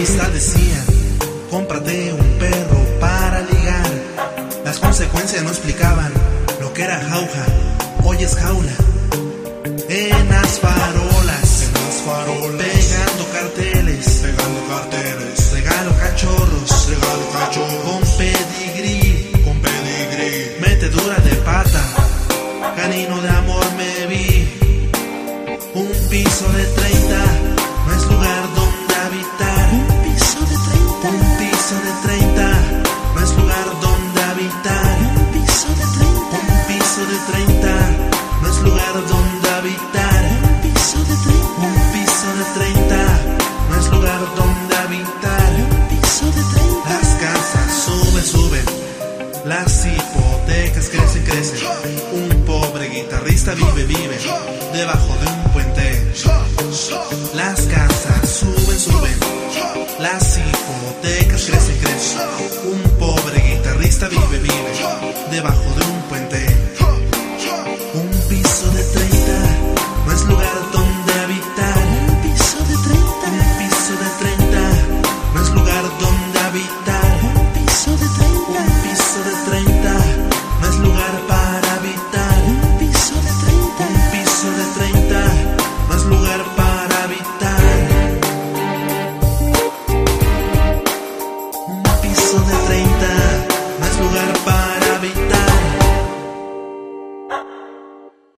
revistas decían, cómprate un perro para ligar. Las consecuencias no explicaban lo que era jauja, hoy es jaula. En las farolas, en las farolas, pegando carteles, pegando regalo cachorros, regalo cachorros, con pedigrí, con pedigrí, metedura de pata, canino de amor me vi, un piso de 30 Un piso de 30 no es lugar donde habitar. Un piso de 30. Un piso de 30 no es lugar donde habitar. Un piso de 30. Un piso de 30 no es lugar donde habitar. Un piso de 30. Las casas suben, suben. Las hipotecas crecen, crecen. Un pobre guitarrista vive, vive debajo de un puente. Las casas suben, suben. Las un pobre guitarrista vive, vive debajo de un